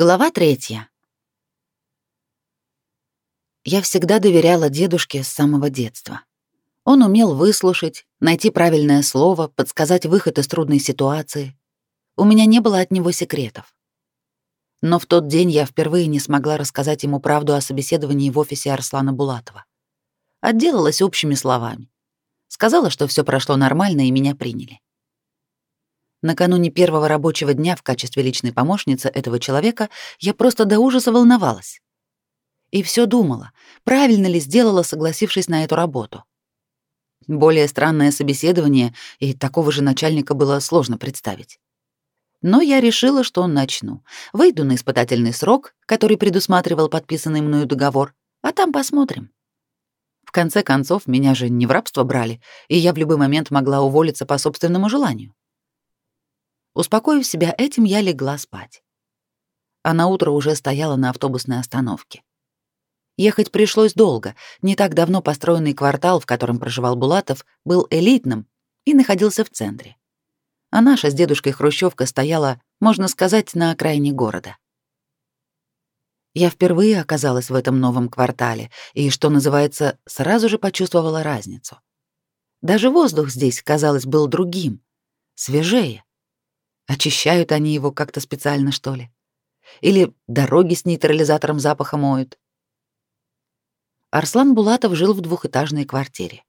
Глава третья. Я всегда доверяла дедушке с самого детства. Он умел выслушать, найти правильное слово, подсказать выход из трудной ситуации. У меня не было от него секретов. Но в тот день я впервые не смогла рассказать ему правду о собеседовании в офисе Арслана Булатова. Отделалась общими словами. Сказала, что все прошло нормально и меня приняли. Накануне первого рабочего дня в качестве личной помощницы этого человека я просто до ужаса волновалась. И все думала, правильно ли сделала, согласившись на эту работу. Более странное собеседование и такого же начальника было сложно представить. Но я решила, что начну. Выйду на испытательный срок, который предусматривал подписанный мною договор, а там посмотрим. В конце концов, меня же не в рабство брали, и я в любой момент могла уволиться по собственному желанию. Успокоив себя этим, я легла спать. А на утро уже стояла на автобусной остановке. Ехать пришлось долго. Не так давно построенный квартал, в котором проживал Булатов, был элитным и находился в центре. А наша с дедушкой Хрущевка стояла, можно сказать, на окраине города. Я впервые оказалась в этом новом квартале и, что называется, сразу же почувствовала разницу. Даже воздух здесь, казалось, был другим, свежее. Очищают они его как-то специально, что ли? Или дороги с нейтрализатором запаха моют? Арслан Булатов жил в двухэтажной квартире.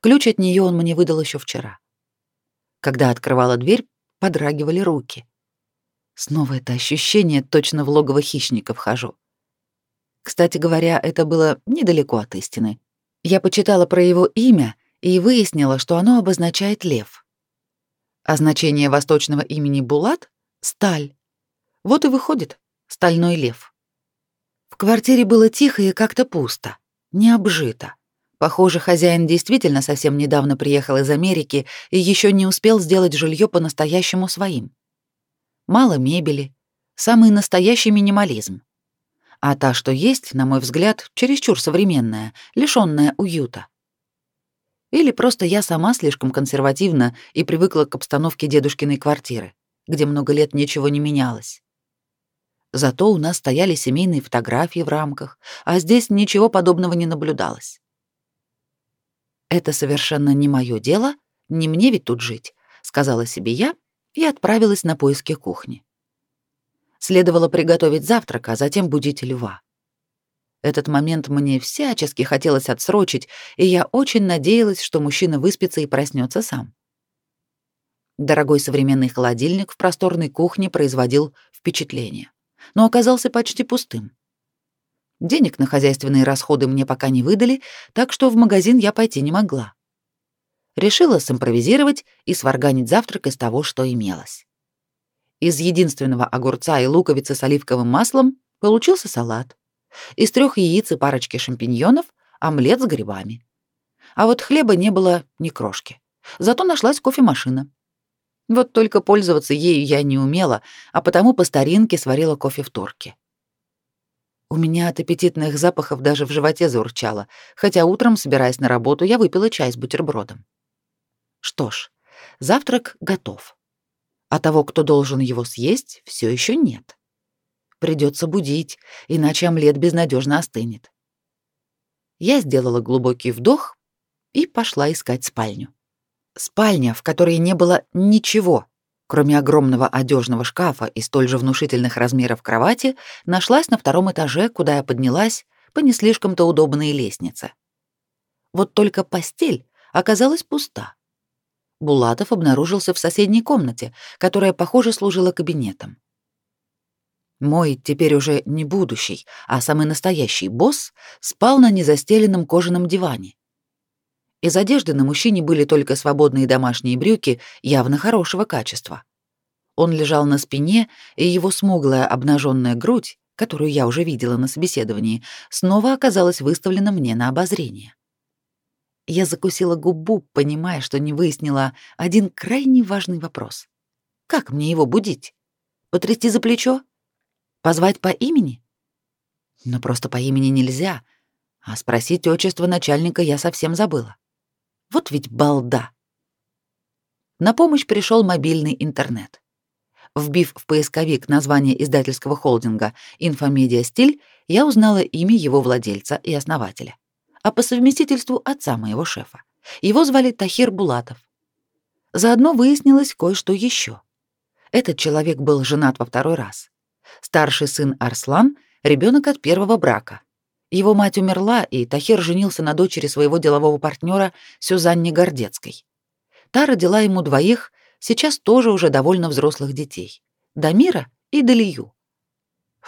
Ключ от нее он мне выдал еще вчера. Когда открывала дверь, подрагивали руки. Снова это ощущение, точно в логово хищника вхожу. Кстати говоря, это было недалеко от истины. Я почитала про его имя и выяснила, что оно обозначает лев а значение восточного имени Булат — сталь. Вот и выходит стальной лев. В квартире было тихо и как-то пусто, не обжито. Похоже, хозяин действительно совсем недавно приехал из Америки и еще не успел сделать жилье по-настоящему своим. Мало мебели, самый настоящий минимализм. А та, что есть, на мой взгляд, чересчур современная, лишённая уюта. Или просто я сама слишком консервативна и привыкла к обстановке дедушкиной квартиры, где много лет ничего не менялось. Зато у нас стояли семейные фотографии в рамках, а здесь ничего подобного не наблюдалось. Это совершенно не мое дело, не мне ведь тут жить, сказала себе я и отправилась на поиски кухни. Следовало приготовить завтрак, а затем будить льва. Этот момент мне всячески хотелось отсрочить, и я очень надеялась, что мужчина выспится и проснется сам. Дорогой современный холодильник в просторной кухне производил впечатление, но оказался почти пустым. Денег на хозяйственные расходы мне пока не выдали, так что в магазин я пойти не могла. Решила симпровизировать и сварганить завтрак из того, что имелось. Из единственного огурца и луковицы с оливковым маслом получился салат. Из трех яиц и парочки шампиньонов омлет с грибами. А вот хлеба не было ни крошки. Зато нашлась кофемашина. Вот только пользоваться ею я не умела, а потому по старинке сварила кофе в турке. У меня от аппетитных запахов даже в животе заурчало, хотя утром, собираясь на работу, я выпила чай с бутербродом. Что ж, завтрак готов. А того, кто должен его съесть, все еще нет. Придется будить, иначе омлет безнадежно остынет. Я сделала глубокий вдох и пошла искать спальню. Спальня, в которой не было ничего, кроме огромного одежного шкафа и столь же внушительных размеров кровати, нашлась на втором этаже, куда я поднялась по не слишком-то удобной лестнице. Вот только постель оказалась пуста. Булатов обнаружился в соседней комнате, которая, похоже, служила кабинетом. Мой теперь уже не будущий, а самый настоящий босс спал на незастеленном кожаном диване. Из одежды на мужчине были только свободные домашние брюки явно хорошего качества. Он лежал на спине, и его смуглая обнаженная грудь, которую я уже видела на собеседовании, снова оказалась выставлена мне на обозрение. Я закусила губу, понимая, что не выяснила один крайне важный вопрос. Как мне его будить? Потрясти за плечо? Позвать по имени? Но просто по имени нельзя, а спросить отчество начальника я совсем забыла. Вот ведь балда. На помощь пришел мобильный интернет. Вбив в поисковик название издательского холдинга «Инфомедиа Стиль», я узнала имя его владельца и основателя, а по совместительству отца моего шефа. Его звали Тахир Булатов. Заодно выяснилось кое-что еще. Этот человек был женат во второй раз. Старший сын Арслан — ребенок от первого брака. Его мать умерла, и Тахир женился на дочери своего делового партнера Сюзанне Гордецкой. Та родила ему двоих, сейчас тоже уже довольно взрослых детей. Дамира и Далию.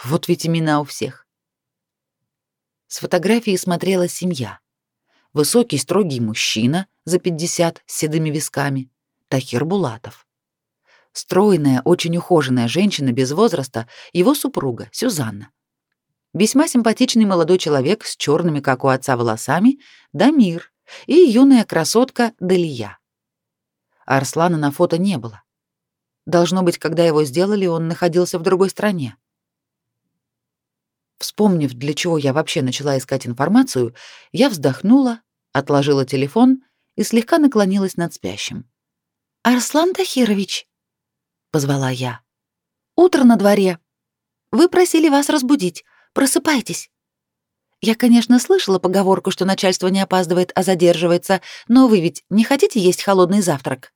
Вот ведь имена у всех. С фотографии смотрела семья. Высокий строгий мужчина за 50 с седыми висками, Тахир Булатов. Стройная, очень ухоженная женщина без возраста, его супруга Сюзанна. Весьма симпатичный молодой человек с черными, как у отца, волосами, Дамир, и юная красотка Далия. Арслана на фото не было. Должно быть, когда его сделали, он находился в другой стране. Вспомнив, для чего я вообще начала искать информацию, я вздохнула, отложила телефон и слегка наклонилась над спящим. «Арслан Тахирович», — позвала я, — «утро на дворе. Вы просили вас разбудить. Просыпайтесь». Я, конечно, слышала поговорку, что начальство не опаздывает, а задерживается, но вы ведь не хотите есть холодный завтрак?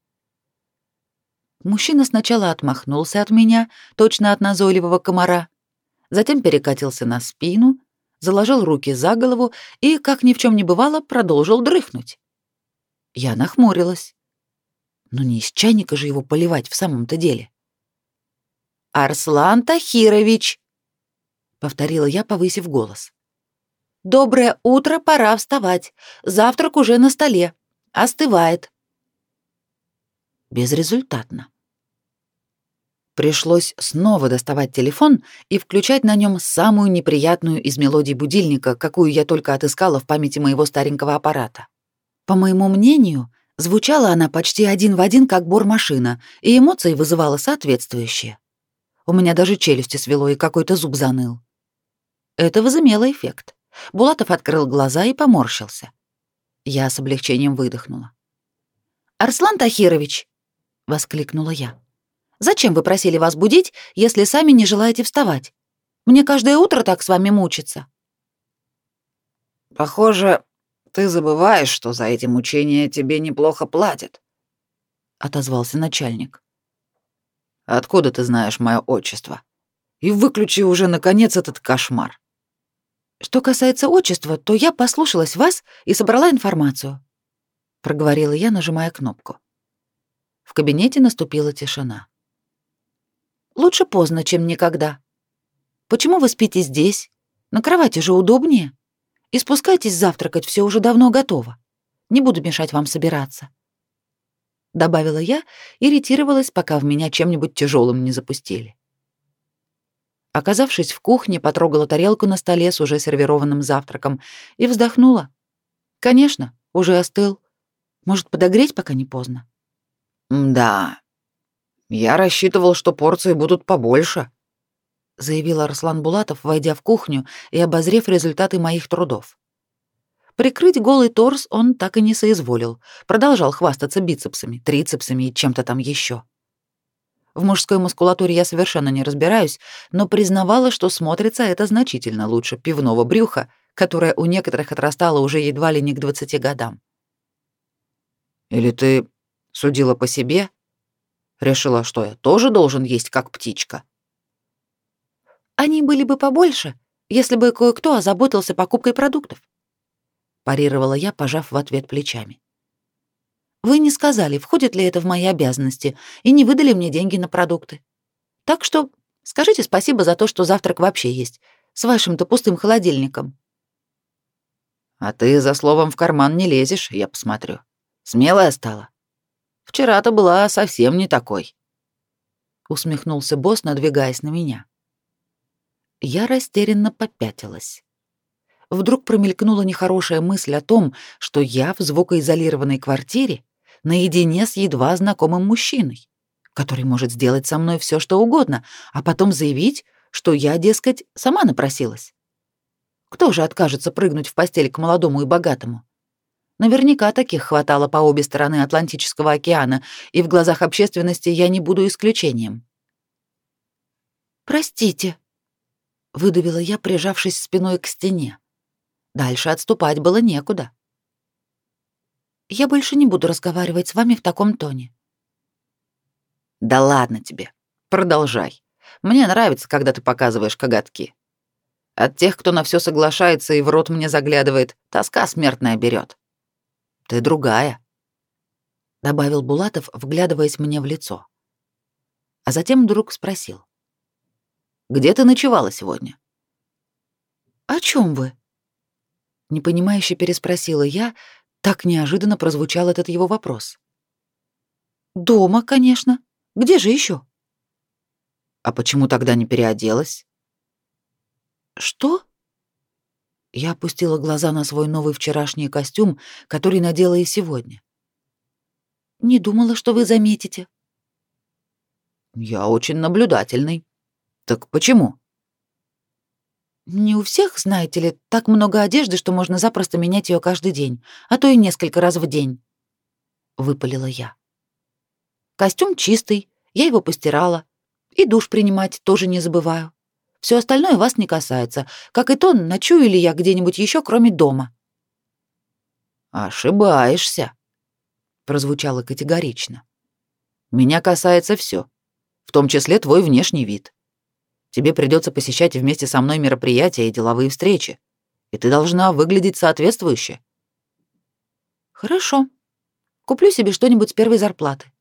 Мужчина сначала отмахнулся от меня, точно от назойливого комара, затем перекатился на спину, заложил руки за голову и, как ни в чем не бывало, продолжил дрыхнуть. Я нахмурилась. Ну не из чайника же его поливать в самом-то деле. «Арслан Тахирович!» — повторила я, повысив голос. «Доброе утро, пора вставать. Завтрак уже на столе. Остывает». Безрезультатно. Пришлось снова доставать телефон и включать на нем самую неприятную из мелодий будильника, какую я только отыскала в памяти моего старенького аппарата. По моему мнению, звучала она почти один в один, как бормашина, и эмоции вызывала соответствующие. У меня даже челюсти свело и какой-то зуб заныл. Это возымело эффект. Булатов открыл глаза и поморщился. Я с облегчением выдохнула. «Арслан Тахирович!» — воскликнула я. Зачем вы просили вас будить, если сами не желаете вставать? Мне каждое утро так с вами мучиться». «Похоже, ты забываешь, что за эти мучения тебе неплохо платят», — отозвался начальник. «Откуда ты знаешь мое отчество? И выключи уже, наконец, этот кошмар». «Что касается отчества, то я послушалась вас и собрала информацию», — проговорила я, нажимая кнопку. В кабинете наступила тишина. Лучше поздно, чем никогда. Почему вы спите здесь? На кровати же удобнее. И спускайтесь завтракать, все уже давно готово. Не буду мешать вам собираться. Добавила я и ретировалась, пока в меня чем-нибудь тяжелым не запустили. Оказавшись в кухне, потрогала тарелку на столе с уже сервированным завтраком и вздохнула. Конечно, уже остыл. Может, подогреть, пока не поздно? Да, я рассчитывал, что порции будут побольше, заявил Арслан Булатов, войдя в кухню и обозрев результаты моих трудов. Прикрыть голый торс он так и не соизволил, продолжал хвастаться бицепсами, трицепсами и чем-то там еще. В мужской мускулатуре я совершенно не разбираюсь, но признавала, что смотрится это значительно лучше пивного брюха, которое у некоторых отрастало уже едва ли не к 20 годам. Или ты судила по себе? Решила, что я тоже должен есть как птичка. Они были бы побольше, если бы кое-кто озаботился покупкой продуктов. Парировала я, пожав в ответ плечами. Вы не сказали, входит ли это в мои обязанности, и не выдали мне деньги на продукты. Так что скажите спасибо за то, что завтрак вообще есть, с вашим-то пустым холодильником. А ты за словом в карман не лезешь, я посмотрю. Смелая стала. Вчера-то была совсем не такой. Усмехнулся босс, надвигаясь на меня. Я растерянно попятилась. Вдруг промелькнула нехорошая мысль о том, что я в звукоизолированной квартире наедине с едва знакомым мужчиной, который может сделать со мной все, что угодно, а потом заявить, что я, дескать, сама напросилась. Кто же откажется прыгнуть в постель к молодому и богатому? Наверняка таких хватало по обе стороны Атлантического океана, и в глазах общественности я не буду исключением. «Простите», — выдавила я, прижавшись спиной к стене. Дальше отступать было некуда. «Я больше не буду разговаривать с вами в таком тоне». «Да ладно тебе. Продолжай. Мне нравится, когда ты показываешь коготки. От тех, кто на все соглашается и в рот мне заглядывает, тоска смертная берет. Ты другая», — добавил Булатов, вглядываясь мне в лицо. А затем вдруг спросил. «Где ты ночевала сегодня?» «О чем вы?» Непонимающе переспросила я, так неожиданно прозвучал этот его вопрос. «Дома, конечно. Где же еще? «А почему тогда не переоделась?» «Что?» Я опустила глаза на свой новый вчерашний костюм, который надела и сегодня. «Не думала, что вы заметите». «Я очень наблюдательный. Так почему?» Не у всех, знаете ли, так много одежды, что можно запросто менять ее каждый день, а то и несколько раз в день. Выпалила я. Костюм чистый, я его постирала. И душ принимать тоже не забываю. Все остальное вас не касается, как и то, ночую ли я где-нибудь еще, кроме дома. Ошибаешься, прозвучало категорично. Меня касается все, в том числе твой внешний вид. Тебе придется посещать вместе со мной мероприятия и деловые встречи, и ты должна выглядеть соответствующе. Хорошо. Куплю себе что-нибудь с первой зарплаты.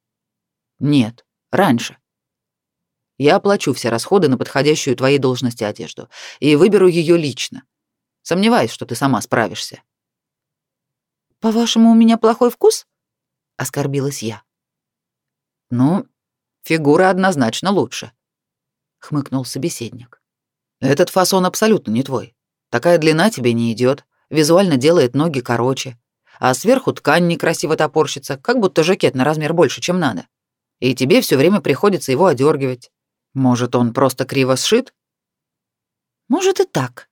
Нет, раньше. Я оплачу все расходы на подходящую твоей должности одежду и выберу ее лично. Сомневаюсь, что ты сама справишься. По-вашему, у меня плохой вкус? оскорбилась я. Ну, фигура однозначно лучше хмыкнул собеседник. Этот фасон абсолютно не твой. Такая длина тебе не идет, визуально делает ноги короче, а сверху ткань некрасиво топорщится, как будто жакет на размер больше, чем надо. И тебе все время приходится его одергивать. Может, он просто криво сшит? Может и так.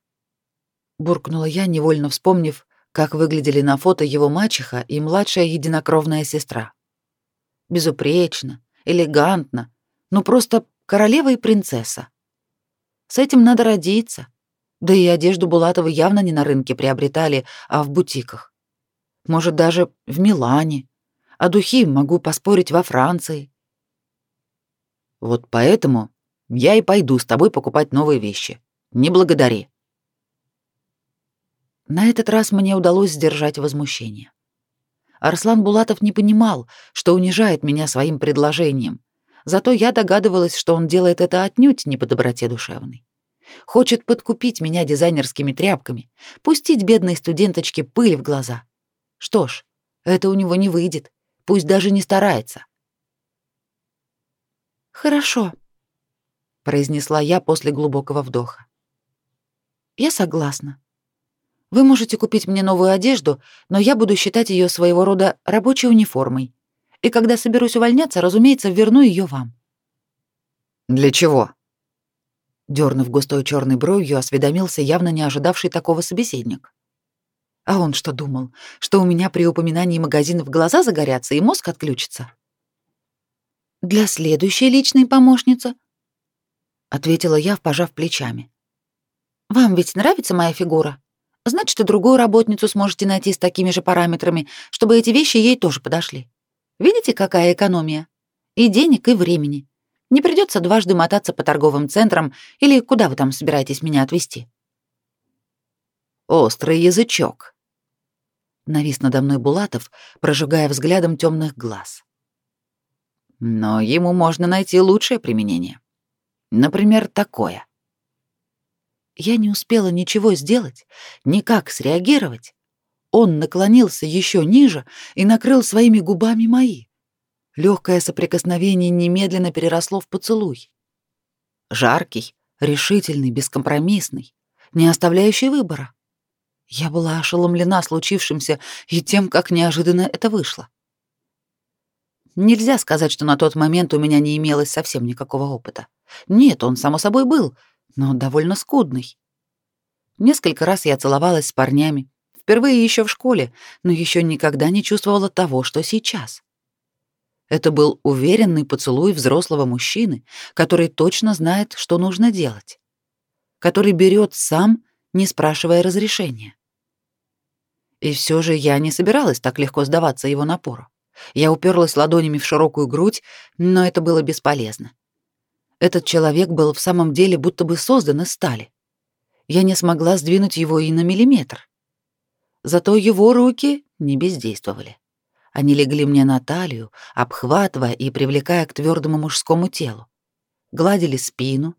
Буркнула я, невольно вспомнив, как выглядели на фото его мачеха и младшая единокровная сестра. Безупречно, элегантно, ну просто королева и принцесса. С этим надо родиться. Да и одежду Булатовы явно не на рынке приобретали, а в бутиках. Может, даже в Милане. А духи, могу поспорить, во Франции. Вот поэтому я и пойду с тобой покупать новые вещи. Не благодари. На этот раз мне удалось сдержать возмущение. Арслан Булатов не понимал, что унижает меня своим предложением, Зато я догадывалась, что он делает это отнюдь не по доброте душевной. Хочет подкупить меня дизайнерскими тряпками, пустить бедной студенточке пыль в глаза. Что ж, это у него не выйдет, пусть даже не старается. «Хорошо», — произнесла я после глубокого вдоха. «Я согласна. Вы можете купить мне новую одежду, но я буду считать ее своего рода рабочей униформой и когда соберусь увольняться, разумеется, верну ее вам». «Для чего?» Дернув густой черной бровью, осведомился явно не ожидавший такого собеседник. А он что думал, что у меня при упоминании магазинов глаза загорятся и мозг отключится? «Для следующей личной помощницы», — ответила я, пожав плечами. «Вам ведь нравится моя фигура? Значит, и другую работницу сможете найти с такими же параметрами, чтобы эти вещи ей тоже подошли. Видите, какая экономия? И денег, и времени. Не придется дважды мотаться по торговым центрам или куда вы там собираетесь меня отвезти. Острый язычок. Навис надо мной Булатов, прожигая взглядом темных глаз. Но ему можно найти лучшее применение. Например, такое. Я не успела ничего сделать, никак среагировать, он наклонился еще ниже и накрыл своими губами мои. Легкое соприкосновение немедленно переросло в поцелуй. Жаркий, решительный, бескомпромиссный, не оставляющий выбора. Я была ошеломлена случившимся и тем, как неожиданно это вышло. Нельзя сказать, что на тот момент у меня не имелось совсем никакого опыта. Нет, он, само собой, был, но довольно скудный. Несколько раз я целовалась с парнями, Впервые еще в школе, но еще никогда не чувствовала того, что сейчас. Это был уверенный поцелуй взрослого мужчины, который точно знает, что нужно делать, который берет сам, не спрашивая разрешения. И все же я не собиралась так легко сдаваться его напору. Я уперлась ладонями в широкую грудь, но это было бесполезно. Этот человек был в самом деле будто бы создан из стали. Я не смогла сдвинуть его и на миллиметр. Зато его руки не бездействовали. Они легли мне на талию, обхватывая и привлекая к твердому мужскому телу. Гладили спину,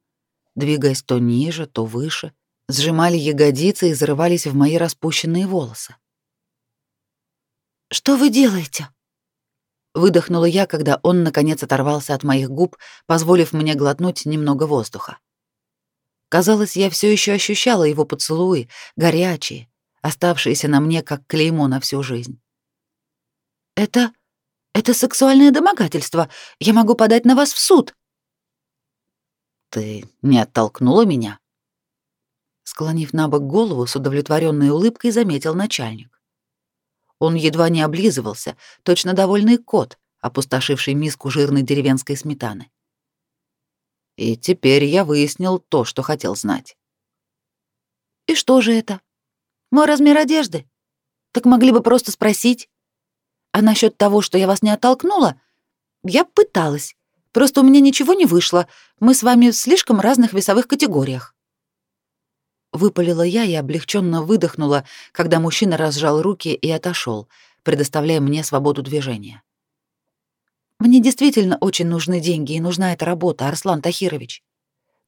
двигаясь то ниже, то выше, сжимали ягодицы и зарывались в мои распущенные волосы. «Что вы делаете?» Выдохнула я, когда он, наконец, оторвался от моих губ, позволив мне глотнуть немного воздуха. Казалось, я все еще ощущала его поцелуи, горячие, оставшиеся на мне как клеймо на всю жизнь. «Это... это сексуальное домогательство. Я могу подать на вас в суд». «Ты не оттолкнула меня?» Склонив на бок голову, с удовлетворенной улыбкой заметил начальник. Он едва не облизывался, точно довольный кот, опустошивший миску жирной деревенской сметаны. И теперь я выяснил то, что хотел знать. «И что же это? Мой размер одежды? Так могли бы просто спросить. А насчет того, что я вас не оттолкнула, я пыталась. Просто у меня ничего не вышло. Мы с вами в слишком разных весовых категориях. Выпалила я и облегченно выдохнула, когда мужчина разжал руки и отошел, предоставляя мне свободу движения. Мне действительно очень нужны деньги и нужна эта работа, Арслан Тахирович.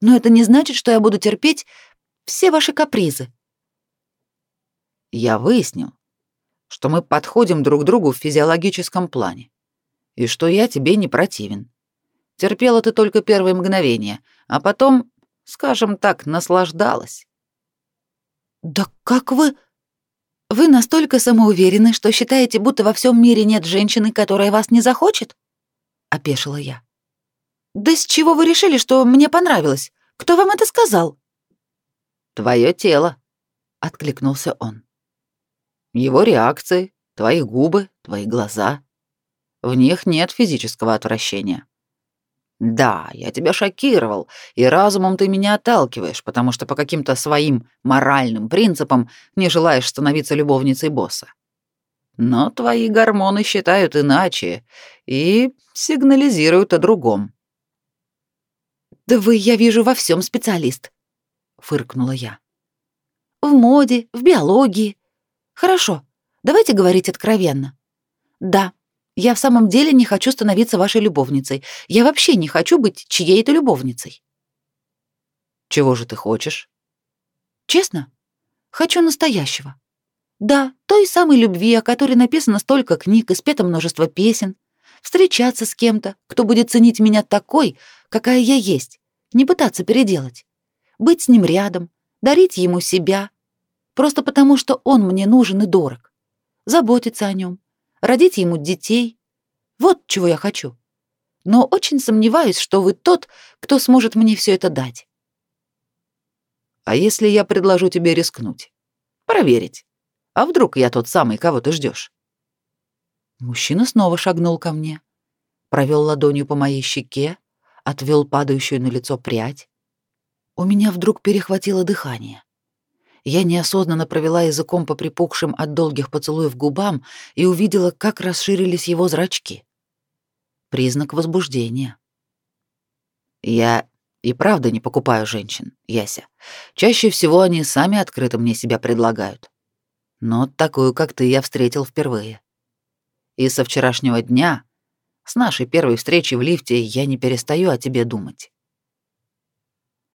Но это не значит, что я буду терпеть все ваши капризы. Я выяснил, что мы подходим друг другу в физиологическом плане, и что я тебе не противен. Терпела ты только первые мгновения, а потом, скажем так, наслаждалась. «Да как вы...» «Вы настолько самоуверены, что считаете, будто во всем мире нет женщины, которая вас не захочет?» — опешила я. «Да с чего вы решили, что мне понравилось? Кто вам это сказал?» «Твое тело», — откликнулся он. «Его реакции, твои губы, твои глаза. В них нет физического отвращения. Да, я тебя шокировал, и разумом ты меня отталкиваешь, потому что по каким-то своим моральным принципам не желаешь становиться любовницей босса. Но твои гормоны считают иначе и сигнализируют о другом. Да вы, я вижу, во всем специалист, фыркнула я. В моде, в биологии. Хорошо, давайте говорить откровенно. Да, я в самом деле не хочу становиться вашей любовницей. Я вообще не хочу быть чьей-то любовницей. Чего же ты хочешь? Честно? Хочу настоящего. Да, той самой любви, о которой написано столько книг и спето множество песен. Встречаться с кем-то, кто будет ценить меня такой, какая я есть, не пытаться переделать. Быть с ним рядом, дарить ему себя. Просто потому, что он мне нужен и дорог. Заботиться о нем, родить ему детей. Вот чего я хочу. Но очень сомневаюсь, что вы тот, кто сможет мне все это дать. А если я предложу тебе рискнуть? Проверить. А вдруг я тот самый, кого ты ждешь? Мужчина снова шагнул ко мне, провел ладонью по моей щеке, отвел падающую на лицо прядь. У меня вдруг перехватило дыхание. Я неосознанно провела языком по припухшим от долгих поцелуев губам и увидела, как расширились его зрачки. Признак возбуждения. Я и правда не покупаю женщин, Яся. Чаще всего они сами открыто мне себя предлагают. Но такую, как ты, я встретил впервые. И со вчерашнего дня, с нашей первой встречи в лифте, я не перестаю о тебе думать.